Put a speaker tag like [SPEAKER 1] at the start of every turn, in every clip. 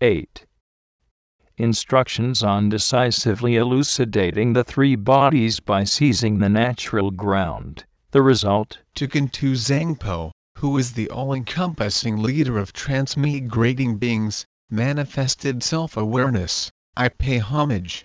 [SPEAKER 1] 8. Instructions on decisively elucidating the three bodies by seizing the natural ground. The result?
[SPEAKER 2] Tukantu Zangpo, who is the all-encompassing leader of transmigrating beings, manifested self-awareness, I pay homage.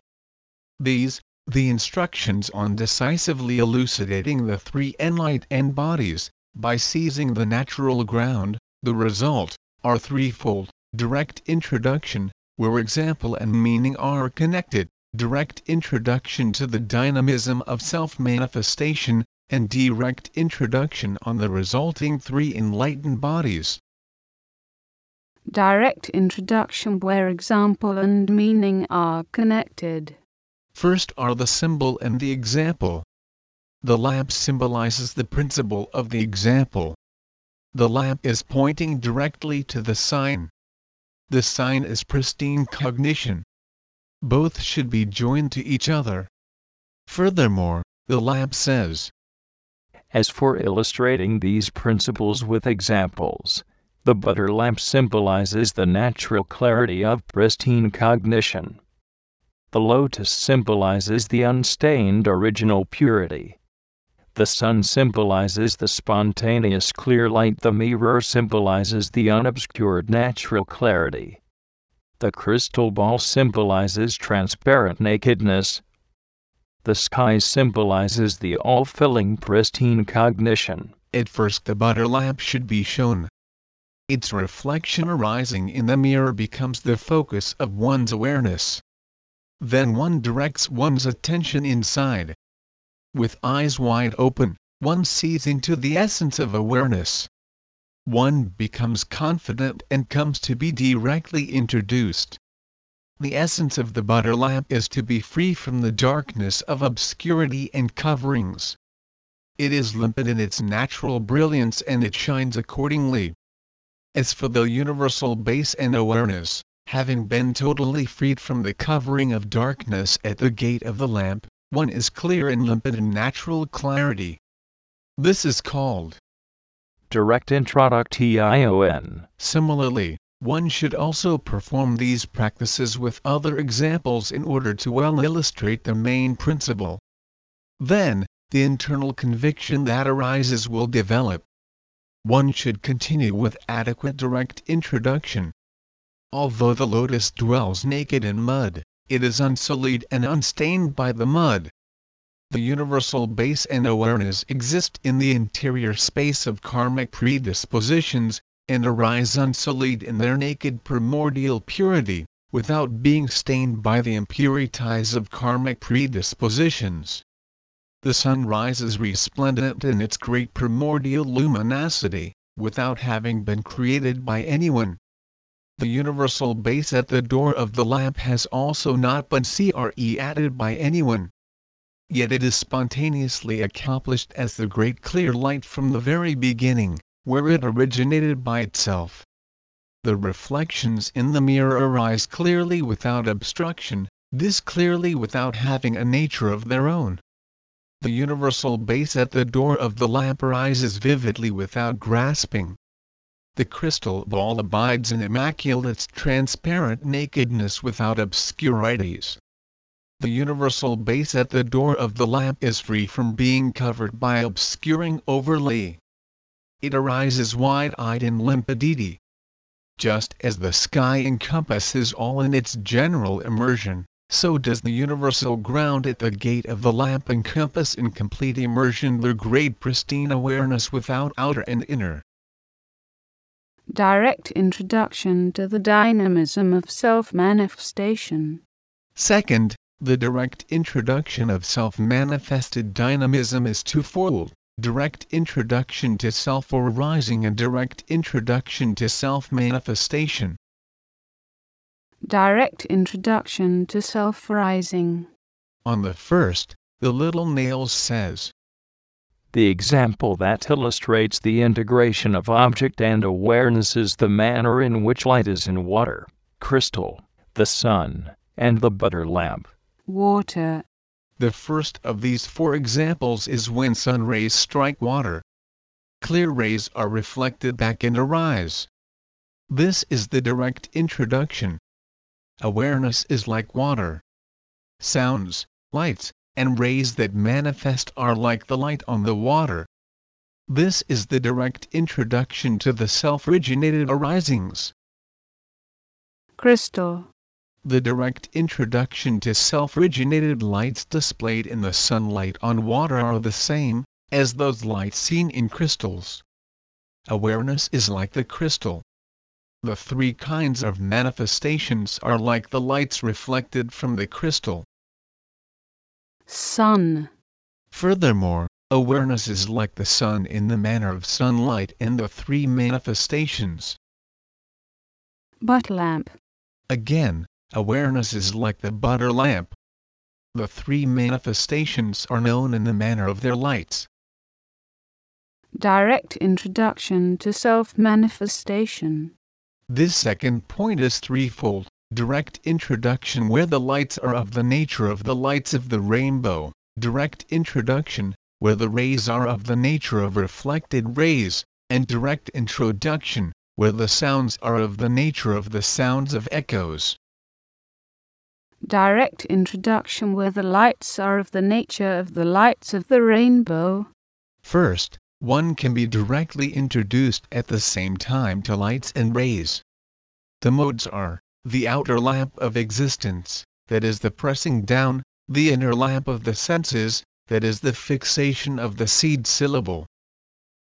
[SPEAKER 2] These, the instructions on decisively elucidating the three enlightened bodies, by seizing the natural ground, the result, are threefold direct introduction, where example and meaning are connected, direct introduction to the dynamism of self manifestation, and direct introduction on the resulting three enlightened bodies.
[SPEAKER 3] Direct introduction where example and meaning are connected.
[SPEAKER 2] First are the symbol and the example. The lamp symbolizes the principle of the example. The lamp is pointing directly to the sign. The sign is pristine cognition. Both should be joined to each other. Furthermore, the lamp says,
[SPEAKER 1] As for illustrating these principles with examples, the butter lamp symbolizes the natural clarity of pristine cognition. The lotus symbolizes the unstained original purity. The sun symbolizes the spontaneous clear light. The mirror symbolizes the unobscured natural clarity. The crystal ball symbolizes transparent nakedness. The sky symbolizes the all filling pristine cognition.
[SPEAKER 2] At first, the butter lamp should be shown. Its reflection arising in the mirror becomes the focus of one's awareness. Then one directs one's attention inside. With eyes wide open, one sees into the essence of awareness. One becomes confident and comes to be directly introduced. The essence of the butter lamp is to be free from the darkness of obscurity and coverings. It is limpid in its natural brilliance and it shines accordingly. As for the universal base and awareness, having been totally freed from the covering of darkness at the gate of the lamp, one is clear and limpid in natural clarity. This is called
[SPEAKER 1] direct introduction.
[SPEAKER 2] Similarly, one should also perform these practices with other examples in order to well illustrate the main principle. Then, the internal conviction that arises will develop. One should continue with adequate direct introduction, Although the lotus dwells naked in mud, it is unsullied and unstained by the mud. The universal base and awareness exist in the interior space of karmic predispositions, and arise unsullied in their naked primordial purity, without being stained by the impurities of karmic predispositions. The sun rises resplendent in its great primordial luminosity, without having been created by anyone. The universal base at the door of the lamp has also not been CRE added by anyone. Yet it is spontaneously accomplished as the great clear light from the very beginning, where it originated by itself. The reflections in the mirror arise clearly without obstruction, this clearly without having a nature of their own. The universal base at the door of the lamp arises vividly without grasping, the crystal ball abides in immaculate transparent nakedness without obscurities. The universal base at the door of the lamp is free from being covered by obscuring overlay. It arises wide-eyed in limpidity. Just as the sky encompasses all in its general immersion, so does the universal ground at the gate of the lamp encompass in complete immersion the great pristine awareness without outer and inner
[SPEAKER 3] direct introduction to the dynamism of self manifestation.
[SPEAKER 2] Second, the direct introduction of self manifested dynamism is twofold direct introduction to self arising and direct introduction to self manifestation.
[SPEAKER 3] Direct introduction to self rising.
[SPEAKER 2] On the first, the little nails says,
[SPEAKER 1] the example that illustrates the integration of object and awareness is the manner in which light is in water, crystal, the sun, and the butter lamp.
[SPEAKER 3] Water.
[SPEAKER 2] The first of these four examples is when sun rays strike water. Clear rays are reflected back and arise. This is the direct introduction, Awareness is like water. Sounds, lights, and rays that manifest are like the light on the water. This is the direct introduction to the self-originated arisings.
[SPEAKER 3] crystal,
[SPEAKER 2] The direct introduction to self-originated lights displayed in the sunlight on water are the same as those lights seen in crystals. Awareness is like the crystal. The three kinds of manifestations are like the lights reflected from the crystal.
[SPEAKER 3] Sun,
[SPEAKER 2] Furthermore, awareness is like the sun in the manner of sunlight in the three manifestations.
[SPEAKER 3] butter lamp,
[SPEAKER 2] Again, awareness is like the butter lamp. The three manifestations are known in the manner of their lights.
[SPEAKER 3] direct introduction to self manifestation,
[SPEAKER 2] This second point is threefold direct introduction, where the lights are of the nature of the lights of the rainbow, direct introduction, where the rays are of the nature of reflected rays, and direct introduction, where the sounds are of the nature of the sounds of echoes.
[SPEAKER 3] direct introduction where the lights are of the nature of the lights of the rainbow,
[SPEAKER 2] First, one can be directly introduced at the same time to lights and rays. The modes are the outer lamp of existence, that is the pressing down, the inner lamp of the senses, that is the fixation of the seed syllable,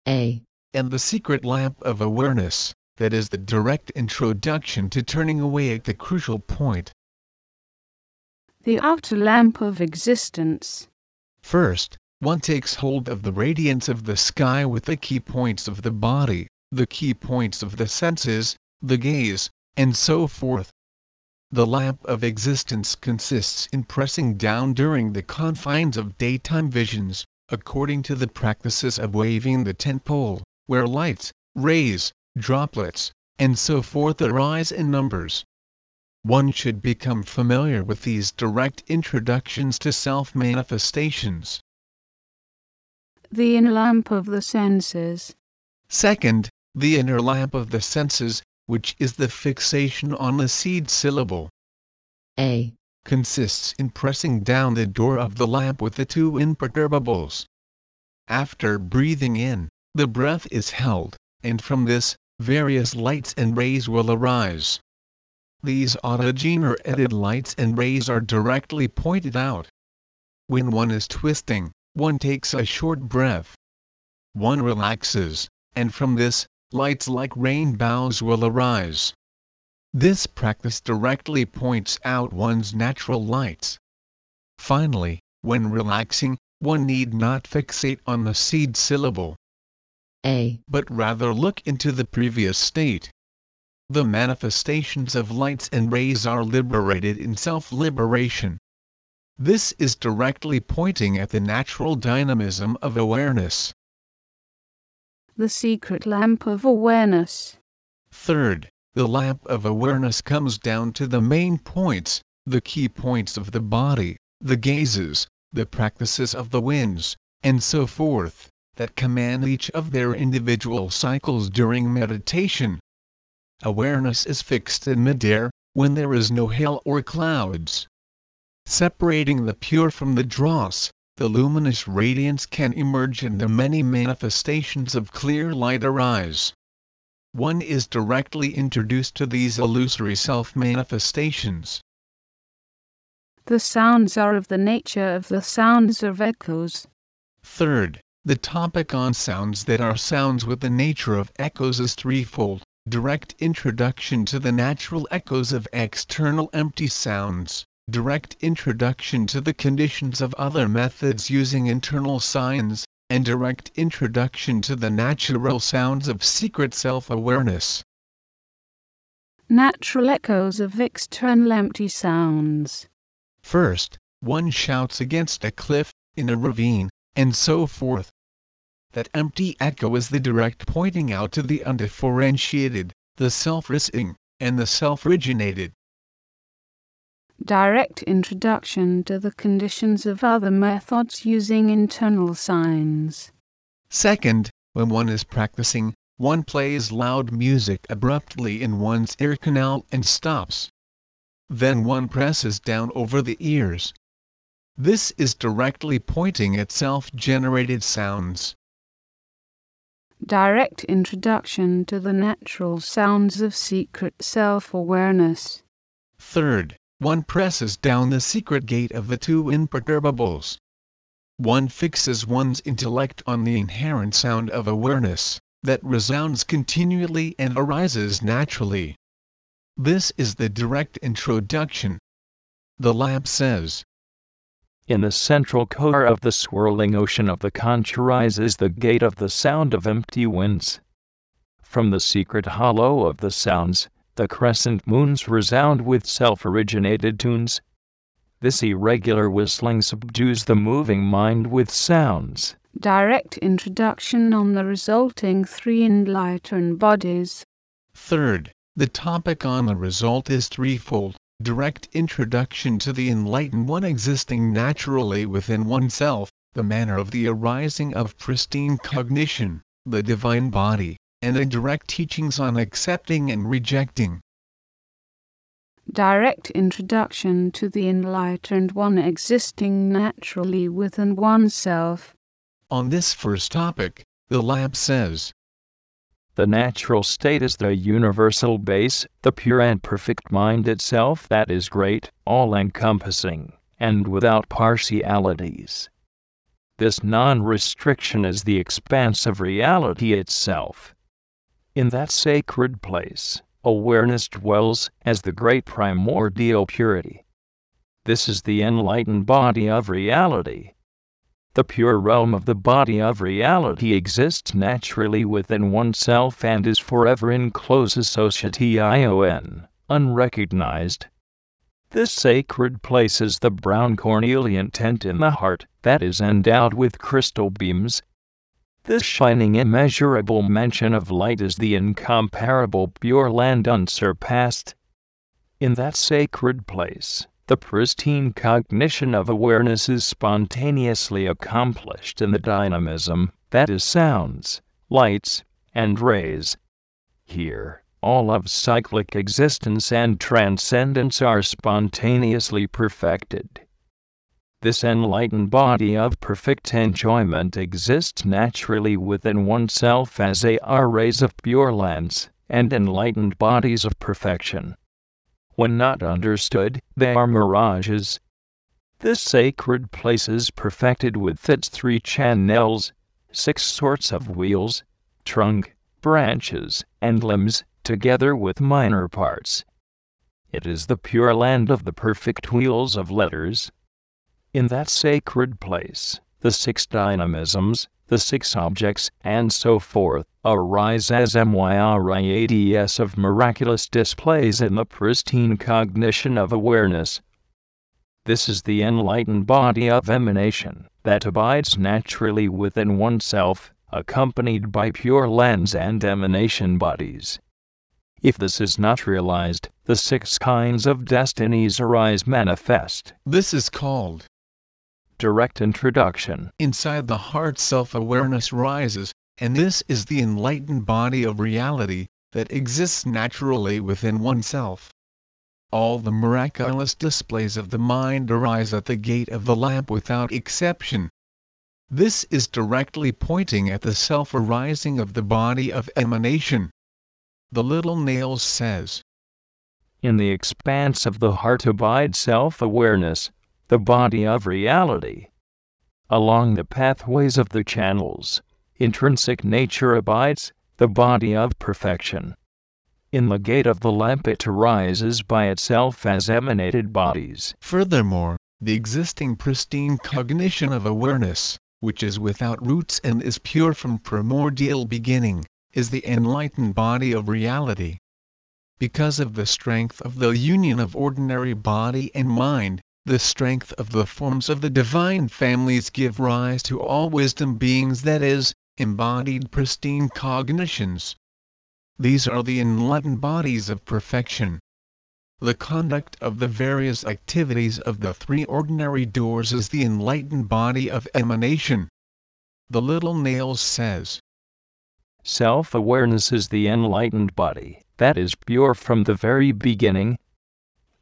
[SPEAKER 4] A.
[SPEAKER 2] and the secret lamp of awareness, that is the direct introduction to turning away at the crucial point.
[SPEAKER 3] the outer lamp of existence,
[SPEAKER 2] First, one takes hold of the radiance of the sky with the key points of the body, the key points of the senses, the gaze, and so forth. The lamp of existence consists in pressing down during the confines of daytime visions, according to the practices of waving the tent pole, where lights, rays, droplets, and so forth arise in numbers. One should become familiar with these direct introductions to self manifestations.
[SPEAKER 3] the inner lamp of the senses,
[SPEAKER 2] Second, the inner lamp of the senses, which is the fixation on the seed syllable,
[SPEAKER 4] A.
[SPEAKER 2] consists in pressing down the door of the lamp with the two imperturbables. After breathing in, the breath is held, and from this, various lights and rays will arise. These autogene or edited lights and rays are directly pointed out. When one is twisting, one takes a short breath. One relaxes, and from this, lights like rainbows will arise. This practice directly points out one's natural lights. Finally, when relaxing, one need not fixate on the seed syllable,
[SPEAKER 4] A.
[SPEAKER 2] but rather look into the previous state. The manifestations of lights and rays are liberated in self liberation. This is directly pointing at the natural dynamism of awareness.
[SPEAKER 3] The secret lamp of awareness,
[SPEAKER 2] Third, the lamp of awareness comes down to the main points, the key points of the body, the gazes, the practices of the winds, and so forth, that command each of their individual cycles during meditation. Awareness is fixed in midair, when there is no hail or clouds. Separating the pure from the dross, the luminous radiance can emerge and the many manifestations of clear light arise. One is directly introduced to these illusory self manifestations.
[SPEAKER 3] the sounds are of the nature of the sounds of echoes,
[SPEAKER 2] Third, the topic on sounds that are sounds with the nature of echoes is threefold. Direct introduction to the natural echoes of external empty sounds, direct introduction to the conditions of other methods using internal signs, and direct introduction to the natural sounds of secret self awareness.
[SPEAKER 3] natural echoes of external empty sounds,
[SPEAKER 2] First, one shouts against a cliff, in a ravine, and so forth. That empty echo is the direct pointing out to the undifferentiated, the self-rising, and the self-originated.
[SPEAKER 3] Direct introduction to the conditions of other methods using internal signs,
[SPEAKER 2] Second, when one is practicing, one plays loud music abruptly in one's ear canal and stops. Then one presses down over the ears. This is directly pointing at self-generated sounds.
[SPEAKER 3] Direct introduction to the natural sounds of secret self-awareness.
[SPEAKER 2] Third, one presses down the secret gate of the two imperturbables. One fixes one's intellect on the inherent sound of awareness, that resounds continually and arises naturally. This is the direct introduction. The lamp says,
[SPEAKER 1] In the central core of the swirling ocean of the conch rises the gate of the sound of empty winds. From the secret hollow of the sounds, the crescent moons resound with self originated tunes. This irregular whistling subdues the moving mind with sounds.
[SPEAKER 3] Direct introduction on the resulting three enlightened bodies.
[SPEAKER 2] Third, the topic on the result is threefold direct introduction to the enlightened one existing naturally within oneself, the manner of the arising of pristine cognition, the divine body, and the direct teachings on accepting and rejecting.
[SPEAKER 3] Direct introduction to the enlightened one existing naturally within oneself.
[SPEAKER 2] On this first topic, the lamp says,
[SPEAKER 1] The natural state is the universal base, the pure and perfect mind itself that is great, all encompassing, and without partialities. This non restriction is the expanse of reality itself. In that sacred place, awareness dwells as the great primordial purity. This is the enlightened body of reality. The pure realm of the body of reality exists naturally within oneself and is forever in close association, unrecognized. This sacred place is the brown cornelian tent in the heart that is endowed with crystal beams. This shining immeasurable mansion of light is the incomparable pure land unsurpassed. In that sacred place, the pristine cognition of awareness is spontaneously accomplished in the dynamism that is sounds, lights, and rays. Here, all of cyclic existence and transcendence are spontaneously perfected. This enlightened body of perfect enjoyment exists naturally within oneself as they are rays of pure lands and enlightened bodies of perfection. When not understood, they are mirages. This sacred place is perfected with its three channels, six sorts of wheels, trunk, branches, and limbs, together with minor parts. It is the pure land of the perfect wheels of letters. In that sacred place, the six dynamisms, the six objects, and so forth, arise as myriads of miraculous displays in the pristine cognition of awareness. This is the enlightened body of emanation that abides naturally within oneself, accompanied by pure lens and emanation bodies. If this is not realized, the six kinds of destinies arise manifest.
[SPEAKER 2] This is called
[SPEAKER 1] Direct introduction.
[SPEAKER 2] inside the heart self-awareness rises, and this is the enlightened body of reality that exists naturally within oneself. All the miraculous displays of the mind arise at the gate of the lamp without exception. This is directly pointing at the self-arising of the body of emanation. The little nails says,
[SPEAKER 1] In the expanse of the heart abides self awareness, the body of reality. Along the pathways of the channels, intrinsic nature abides, the body of perfection. In the gate of the lamp it arises by itself as emanated bodies.
[SPEAKER 2] Furthermore, the existing pristine cognition of awareness, which is without roots and is pure from primordial beginning, is the enlightened body of reality. Because of the strength of the union of ordinary body and mind, the strength of the forms of the divine families give rise to all wisdom beings that is, embodied pristine cognitions. These are the enlightened bodies of perfection. The conduct of the various activities of the three ordinary doors is the enlightened body of emanation. The little nails says,
[SPEAKER 1] Self awareness is the enlightened body that is pure from the very beginning.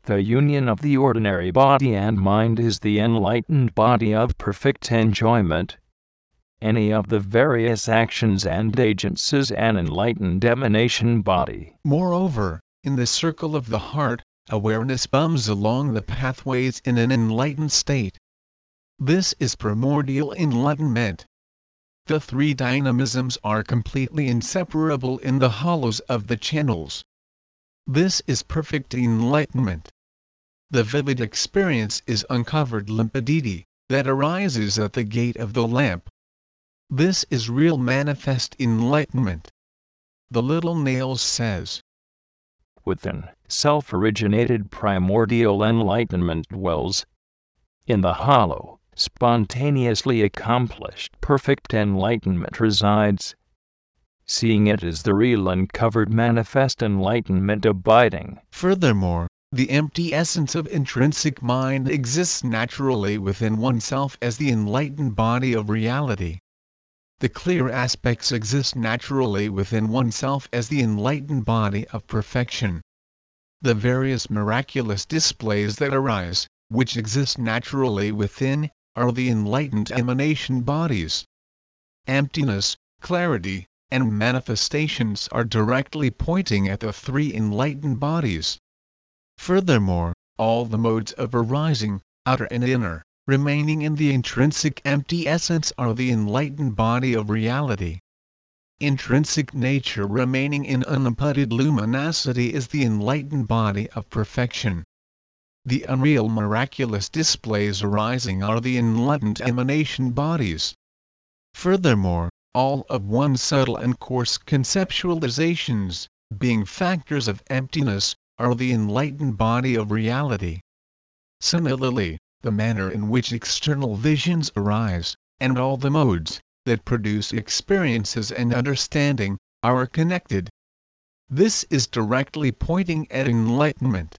[SPEAKER 1] The union of the ordinary body and mind is the enlightened body of perfect enjoyment. Any of the various actions and agents is an enlightened emanation body.
[SPEAKER 2] Moreover, in the circle of the heart, awareness bums along the pathways in an enlightened state. This is primordial enlightenment. The three dynamisms are completely inseparable in the hollows of the channels. This is perfect enlightenment. The vivid experience is uncovered limpidity, that arises at the gate of the lamp. This is real manifest enlightenment. The little nails says,
[SPEAKER 1] Within self originated primordial enlightenment dwells. In the hollow, spontaneously accomplished perfect enlightenment resides. Seeing it as the real uncovered manifest enlightenment abiding.
[SPEAKER 2] Furthermore, the empty essence of intrinsic mind exists naturally within oneself as the enlightened body of reality. The clear aspects exist naturally within oneself as the enlightened body of perfection. The various miraculous displays that arise, which exist naturally within, are the enlightened emanation bodies. Emptiness, clarity, and manifestations are directly pointing at the three enlightened bodies. Furthermore, all the modes of arising, outer and inner, remaining in the intrinsic empty essence are the enlightened body of reality. Intrinsic nature remaining in unimpeded luminosity is the enlightened body of perfection. The unreal miraculous displays arising are the enlightened emanation bodies. Furthermore, all of one's subtle and coarse conceptualizations, being factors of emptiness, are the enlightened body of reality. Similarly, the manner in which external visions arise, and all the modes that produce experiences and understanding, are connected. This is directly pointing at enlightenment.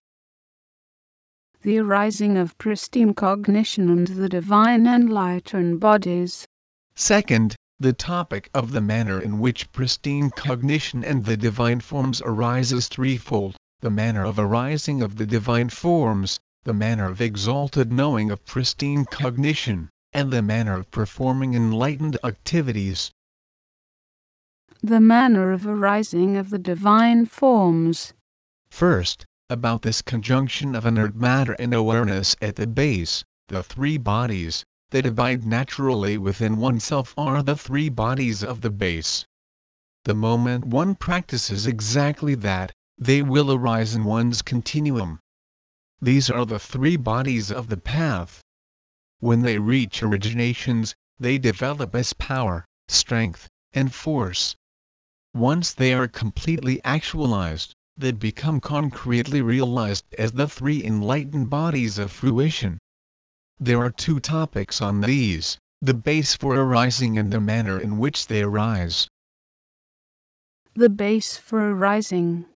[SPEAKER 3] The arising of pristine cognition and the divine enlightened bodies.
[SPEAKER 2] Second, the topic of the manner in which pristine cognition and the divine forms arises threefold the manner of arising of the divine forms, the manner of exalted knowing of pristine cognition, and the manner of performing enlightened activities.
[SPEAKER 3] The manner of arising of the divine forms.
[SPEAKER 2] First, about this conjunction of inert matter and awareness at the base, the three bodies that abide naturally within oneself are the three bodies of the base. The moment one practices exactly that, they will arise in one's continuum. These are the three bodies of the path. When they reach originations, they develop as power, strength, and force. Once they are completely actualized, they become concretely realized as the three enlightened bodies of fruition. There are two topics on these the base for arising and the manner in which they arise.
[SPEAKER 3] The base for arising.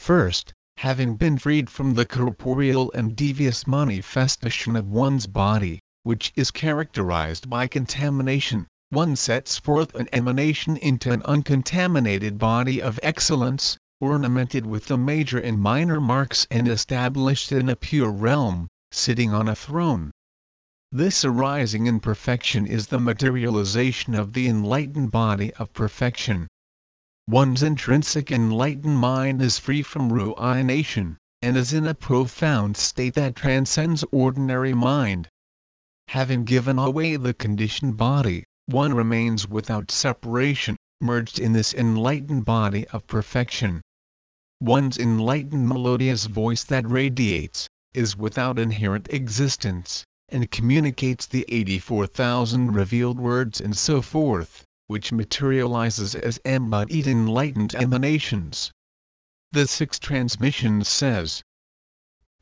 [SPEAKER 2] First, having been freed from the corporeal and devious manifestation of one's body, which is characterized by contamination, one sets forth an emanation into an uncontaminated body of excellence, ornamented with the major and minor marks and established in a pure realm, sitting on a throne. This arising in perfection is the materialization of the enlightened body of perfection. One's intrinsic enlightened mind is free from ruination, and is in a profound state that transcends ordinary mind. Having given away the conditioned body, one remains without separation, merged in this enlightened body of perfection. One's enlightened melodious voice that radiates, is without inherent existence, and communicates the 84,000 revealed words and so forth which materializes as embodied enlightened emanations. The sixth transmission says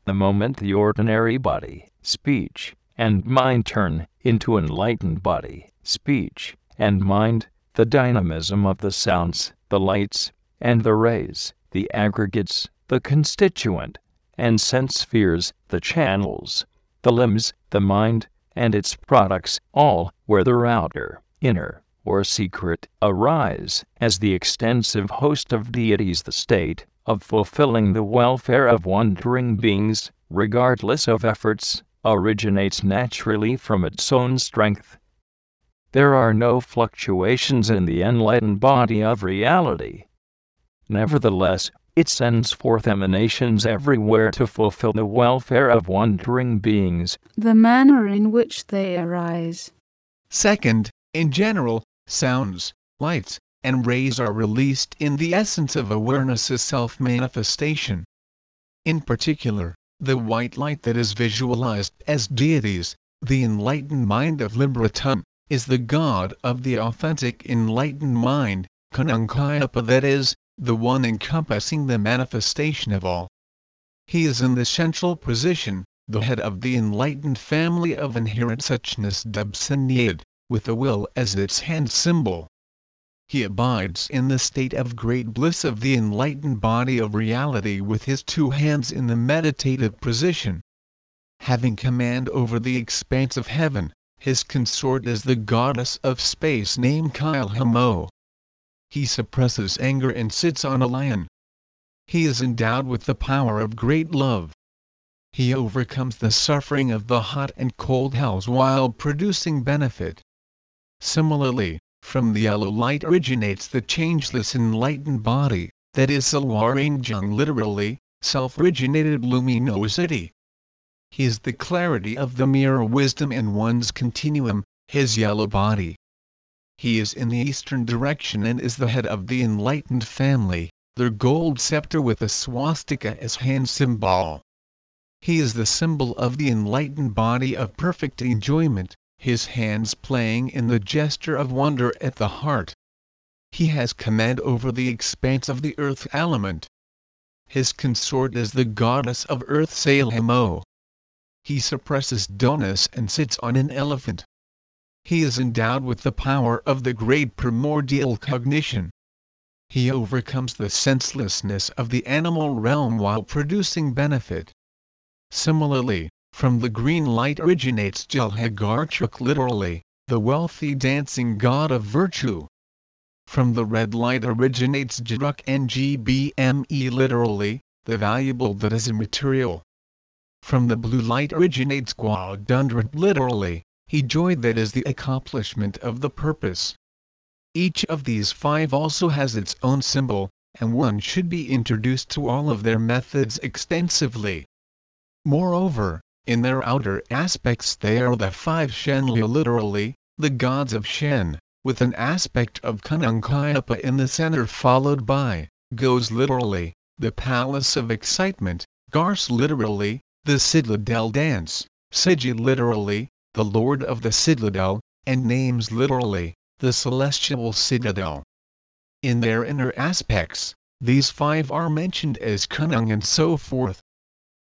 [SPEAKER 1] The moment the ordinary body, speech, and mind turn into enlightened body, speech, and mind, the dynamism of the sounds, the lights, and the rays, the aggregates, the constituent, and sense spheres, the channels, the limbs, the mind, and its products, all, whether outer, inner, or secret, arise, as the extensive host of deities the state, of fulfilling the welfare of wandering beings, regardless of efforts, originates naturally from its own strength. There are no fluctuations in the enlightened body of reality. Nevertheless, it sends forth emanations everywhere to fulfill the welfare of wandering beings.
[SPEAKER 3] The manner in which they arise.
[SPEAKER 2] Second, in general, sounds, lights, and rays are released in the essence of awareness's self manifestation. In particular, the white light that is visualized as deities, the enlightened mind of Liberatum, is the God of the authentic enlightened mind, Kanankhayapa that is, the one encompassing the manifestation of all. He is in the central position, the head of the enlightened family of inherent suchness Dubsanyad, with the will as its hand symbol. He abides in the state of great bliss of the enlightened body of reality with his two hands in the meditative position. Having command over the expanse of heaven, his consort is the goddess of space named Kailhamo. He suppresses anger and sits on a lion. He is endowed with the power of great love. He overcomes the suffering of the hot and cold hells while producing benefit. Similarly, from the yellow light originates the changeless enlightened body, that is Salwarangjung literally, self-originated luminosity. He is the clarity of the mirror wisdom in one's continuum, his yellow body. He is in the eastern direction and is the head of the enlightened family, their gold scepter with a swastika as hand symbol. He is the symbol of the enlightened body of perfect enjoyment, his hands playing in the gesture of wonder at the heart. He has command over the expanse of the earth element. His consort is the goddess of earth Salamo. He suppresses dullness and sits on an elephant he is endowed with the power of the great primordial cognition. He overcomes the senselessness of the animal realm while producing benefit. Similarly, from the green light originates Jalhagarchuk literally, the wealthy dancing god of virtue. From the red light originates Jaruk NGBME literally, the valuable that is immaterial. From the blue light originates Gwadundrat literally, he joyed that is the accomplishment of the purpose. Each of these five also has its own symbol, and one should be introduced to all of their methods extensively. Moreover, in their outer aspects they are the five Shenli literally, the gods of Shen, with an aspect of Kanankhayapa in the center followed by, goes literally, the palace of excitement, Gars literally, the citadel dance, Siji literally, the Lord of the Citadel, and names literally, the Celestial Citadel. In their inner aspects, these five are mentioned as Kunung and so forth.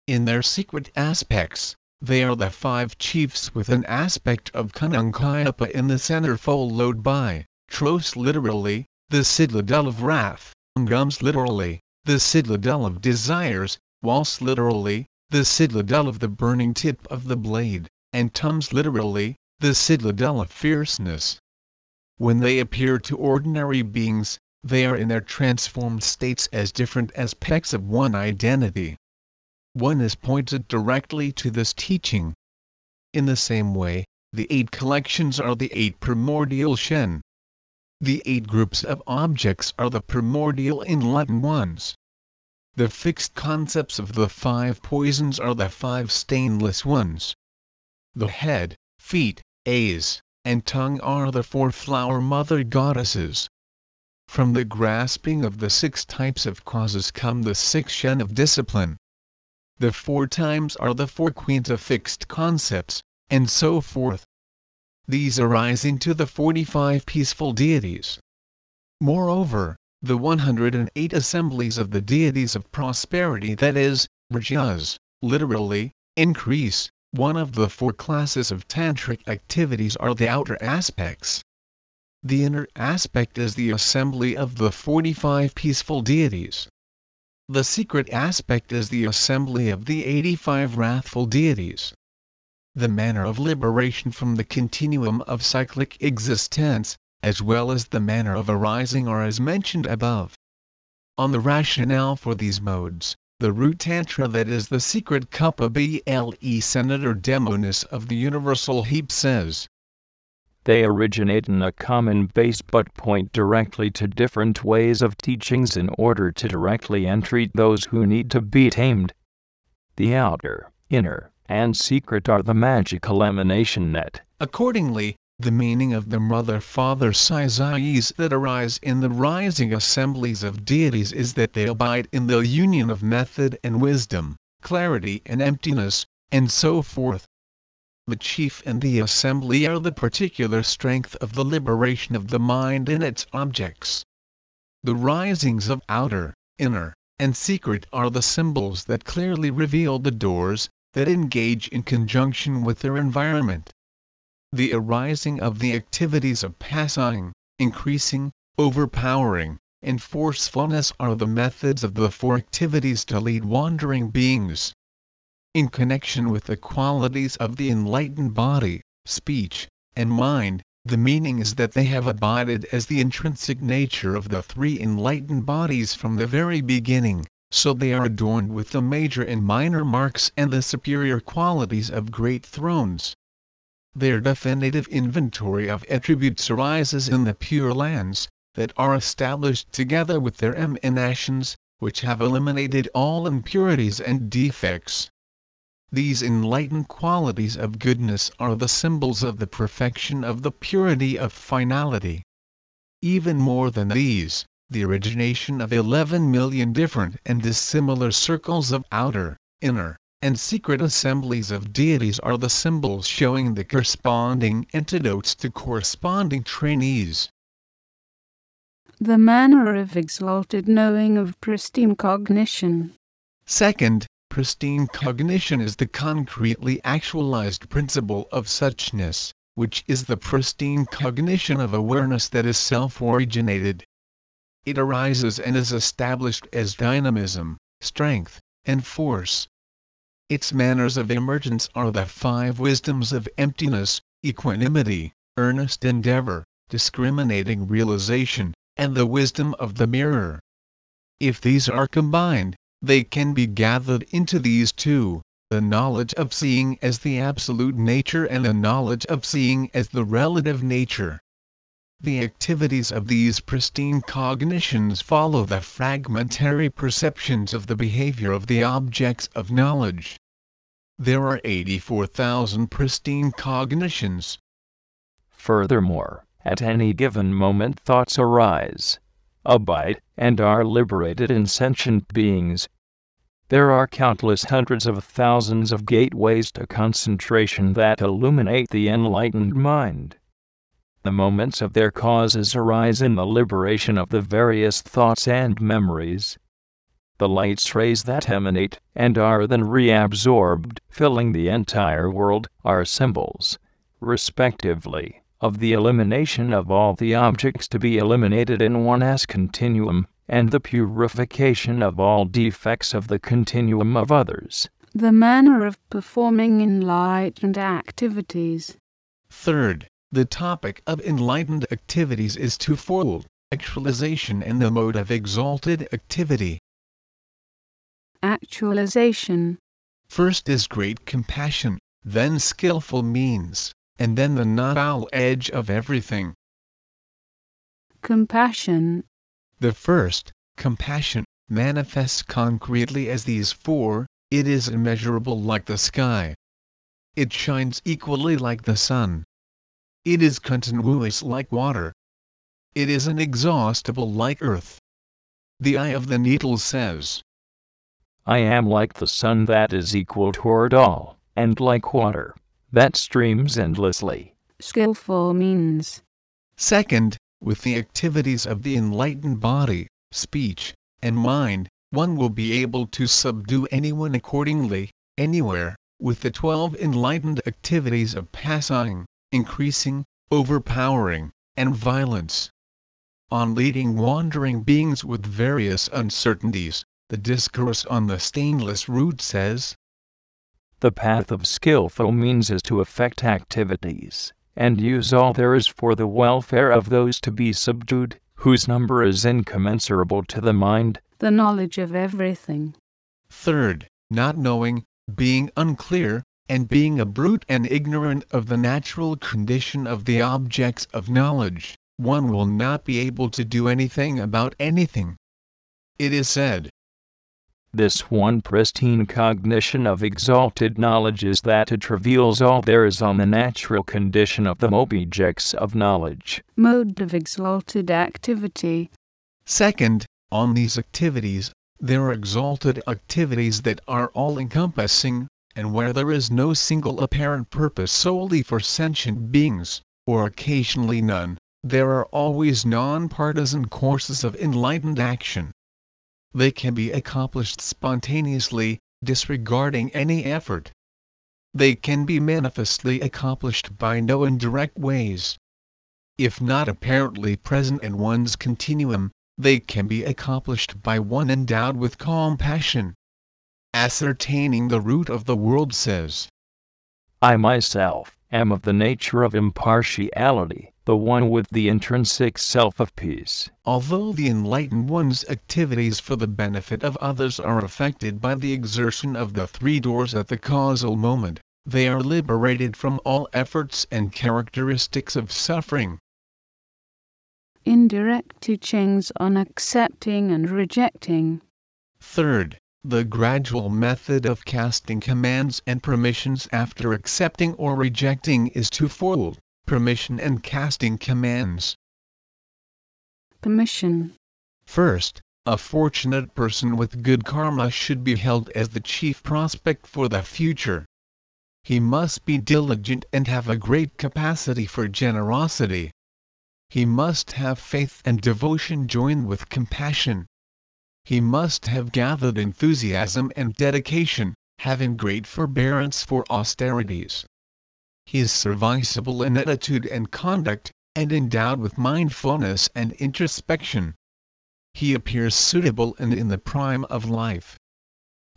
[SPEAKER 2] In their secret aspects, they are the five chiefs with an aspect of Kunung Kayapa in the center followed by, Tros literally, the Citadel of Wrath, Gums literally, the Citadel of Desires, Waltz literally, the Citadel of the burning tip of the blade and Tums literally, the citadel of fierceness. When they appear to ordinary beings, they are in their transformed states as different aspects of one identity. One is pointed directly to this teaching. In the same way, the eight collections are the eight primordial Shen. The eight groups of objects are the primordial enlightened ones. The fixed concepts of the five poisons are the five stainless ones. The head, feet, eyes, and tongue are the four flower mother goddesses. From the grasping of the six types of causes come the six shen of discipline. The four times are the four queens of fixed concepts, and so forth. These arise into the 45 peaceful deities. Moreover, the 108 assemblies of the deities of prosperity that is, Rajas, literally, increase, one of the four classes of tantric activities are the outer aspects. The inner aspect is the assembly of the 45 peaceful deities. The secret aspect is the assembly of the 85 wrathful deities. The manner of liberation from the continuum of cyclic existence, as well as the manner of arising are as mentioned above. on the rationale for these modes, the root tantra that is the secret kappa ble senator demonis of the universal heap says.
[SPEAKER 1] They originate in a common base but point directly to different ways of teachings in order to directly entreat those who need to be tamed. The outer, inner, and secret are the magical emanation net.
[SPEAKER 2] Accordingly, the meaning of the Mother Father Sizayis that arise in the rising assemblies of deities is that they abide in the union of method and wisdom, clarity and emptiness, and so forth. The chief and the assembly are the particular strength of the liberation of the mind in its objects. The risings of outer, inner, and secret are the symbols that clearly reveal the doors that engage in conjunction with their environment the arising of the activities of passing, increasing, overpowering, and forcefulness are the methods of the four activities to lead wandering beings. In connection with the qualities of the enlightened body, speech, and mind, the meaning is that they have abided as the intrinsic nature of the three enlightened bodies from the very beginning, so they are adorned with the major and minor marks and the superior qualities of great thrones. Their definitive inventory of attributes arises in the Pure Lands, that are established together with their emanations, which have eliminated all impurities and defects. These enlightened qualities of goodness are the symbols of the perfection of the purity of finality. Even more than these, the origination of 11 million different and dissimilar circles of outer, inner, and secret assemblies of deities are the symbols showing the corresponding antidotes to corresponding trainees.
[SPEAKER 3] The manner of exalted knowing of pristine cognition.
[SPEAKER 2] Second, pristine cognition is the concretely actualized principle of suchness, which is the pristine cognition of awareness that is self originated. It arises and is established as dynamism, strength, and force its manners of emergence are the five wisdoms of emptiness, equanimity, earnest endeavor, discriminating realization, and the wisdom of the mirror. If these are combined, they can be gathered into these two the knowledge of seeing as the absolute nature and the knowledge of seeing as the relative nature. The activities of these pristine cognitions follow the fragmentary perceptions of the behavior of the objects of knowledge there are 84,000 pristine cognitions.
[SPEAKER 1] Furthermore, at any given moment thoughts arise, abide, and are liberated in sentient beings. There are countless hundreds of thousands of gateways to concentration that illuminate the enlightened mind. The moments of their causes arise in the liberation of the various thoughts and memories the light's rays that emanate and are then reabsorbed, filling the entire world, are symbols, respectively, of the elimination of all the objects to be eliminated in one as continuum, and the purification of all defects of the continuum of others.
[SPEAKER 3] The manner of performing enlightened activities.
[SPEAKER 2] Third, the topic of enlightened activities is twofold actualization and the mode of exalted activity
[SPEAKER 3] actualization.
[SPEAKER 2] First is great compassion, then skillful means, and then the knowledge of everything.
[SPEAKER 3] Compassion.
[SPEAKER 2] The first, compassion, manifests concretely as these four it is immeasurable like the sky. It shines equally like the sun. It is continuous like water. It is inexhaustible like earth. The eye of the needle says,
[SPEAKER 1] I am like the sun that is equal toward all, and like water that streams endlessly.
[SPEAKER 3] Skillful means.
[SPEAKER 2] Second, with the activities of the enlightened body, speech, and mind, one will be able to subdue anyone accordingly, anywhere, with the twelve enlightened activities of passing, increasing, overpowering, and violence. On leading wandering beings with various uncertainties, the discourse on the stainless root says
[SPEAKER 1] The path of skillful means is to effect activities, and use all there is for the welfare of those to be subdued, whose number is incommensurable to the mind.
[SPEAKER 3] The knowledge of everything.
[SPEAKER 2] Third, not knowing, being unclear, and being a brute and ignorant of the natural condition of the objects of knowledge, one will not be able to do anything about anything. It is said,
[SPEAKER 1] This one pristine cognition of exalted knowledge is that it reveals all there is on the natural condition of the objects of knowledge.
[SPEAKER 3] Mode of exalted activity.
[SPEAKER 2] Second, on these activities, there are exalted activities that are all encompassing, and where there is no single apparent purpose solely for sentient beings, or occasionally none, there are always non-partisan courses of enlightened action. They can be accomplished spontaneously, disregarding any effort. They can be manifestly accomplished by no indirect ways. If not apparently present in one's continuum, they can be accomplished by one endowed with calm passion, ascertaining the root of the world says,
[SPEAKER 1] I myself am of the nature of impartiality, the one with the intrinsic self of peace.
[SPEAKER 2] Although the enlightened one's activities for the benefit of others are affected by the exertion of the three doors at the causal moment, they are liberated from all efforts and characteristics of suffering.
[SPEAKER 3] Indirect teachings on accepting and rejecting.
[SPEAKER 2] Third, the gradual method of casting commands and permissions after accepting or rejecting is twofold permission and casting commands.
[SPEAKER 3] Permission.
[SPEAKER 2] First, a fortunate person with good karma should be held as the chief prospect for the future. He must be diligent and have a great capacity for generosity. He must have faith and devotion joined with compassion he must have gathered enthusiasm and dedication, having great forbearance for austerities. He is serviceable in attitude and conduct, and endowed with mindfulness and introspection. He appears suitable and in the prime of life.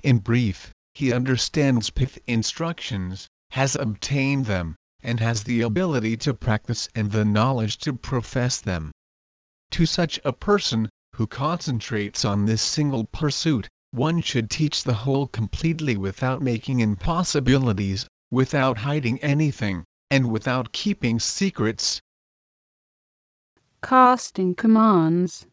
[SPEAKER 2] In brief, he understands pith instructions, has obtained them, and has the ability to practice and the knowledge to profess them. To such a person, who concentrates on this single pursuit, one should teach the whole completely without making impossibilities, without hiding anything, and without keeping secrets.
[SPEAKER 3] Casting commands.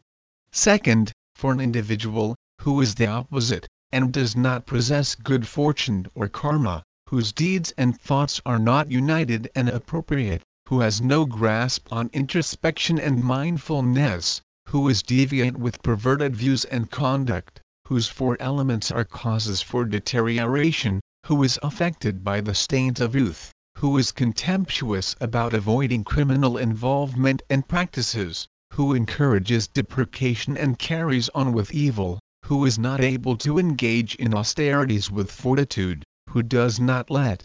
[SPEAKER 2] Second, for an individual, who is the opposite, and does not possess good fortune or karma, whose deeds and thoughts are not united and appropriate, who has no grasp on introspection and mindfulness, who is deviant with perverted views and conduct, whose four elements are causes for deterioration, who is affected by the stains of youth, who is contemptuous about avoiding criminal involvement and practices, who encourages depreciation and carries on with evil, who is not able to engage in austerities with fortitude, who does not let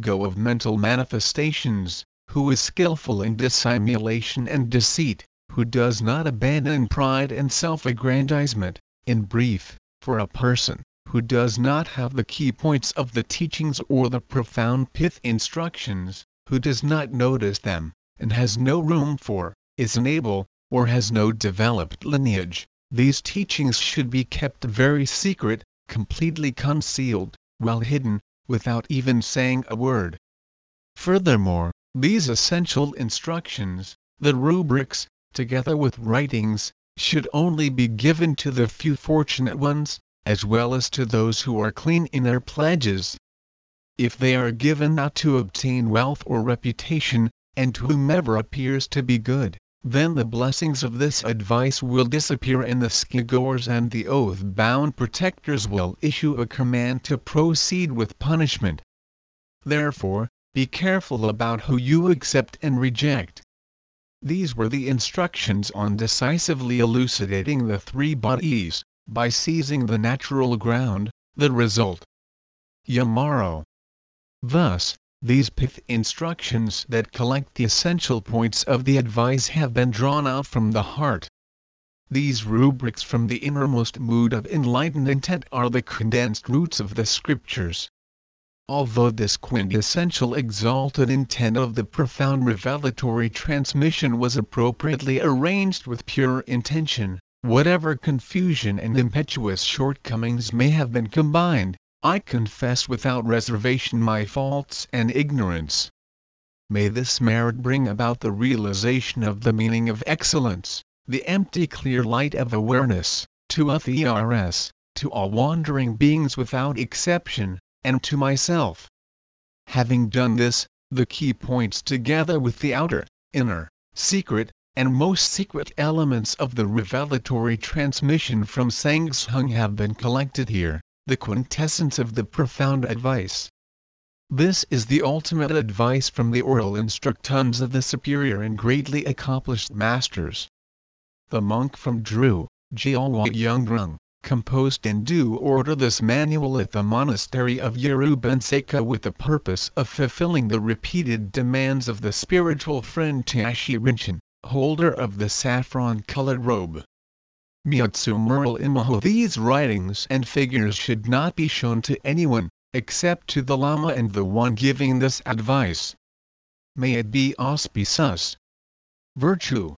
[SPEAKER 2] go of mental manifestations, who is skillful in dissimulation and deceit, who does not abandon pride and self-aggrandizement, in brief, for a person who does not have the key points of the teachings or the profound pith instructions, who does not notice them, and has no room for, is unable, or has no developed lineage, these teachings should be kept very secret, completely concealed, well hidden, without even saying a word. Furthermore, these essential instructions, the rubrics, together with writings, should only be given to the few fortunate ones, as well as to those who are clean in their pledges. If they are given not to obtain wealth or reputation, and to whomever appears to be good, then the blessings of this advice will disappear and the sky-goers and the oath-bound protectors will issue a command to proceed with punishment. Therefore, be careful about who you accept and reject. These were the instructions on decisively elucidating the three bodies, by seizing the natural ground, the result. Yamaro. Thus, these pith instructions that collect the essential points of the advice have been drawn out from the heart. These rubrics from the innermost mood of enlightened intent are the condensed roots of the scriptures. although this quintessential exalted intent of the profound revelatory transmission was appropriately arranged with pure intention, whatever confusion and impetuous shortcomings may have been combined, I confess without reservation my faults and ignorance. May this merit bring about the realization of the meaning of excellence, the empty clear light of awareness, to us ERS, to all wandering beings without exception, and to myself. Having done this, the key points together with the outer, inner, secret, and most secret elements of the revelatory transmission from Zhang Zhung have been collected here, the quintessence of the profound advice. This is the ultimate advice from the oral instructions of the superior and greatly accomplished masters. The monk from Dru, Gyalwa Yungdrung, composed in due order this manual at the monastery of Yeru Wensaka with the purpose of fulfilling the repeated demands of the spiritual friend Tashi Rinchen, holder of the saffron-colored robe. Myatsu Mural Imaho These writings and figures should not be shown to anyone, except to the Lama and the one giving this advice. May it be auspicious. Virtue,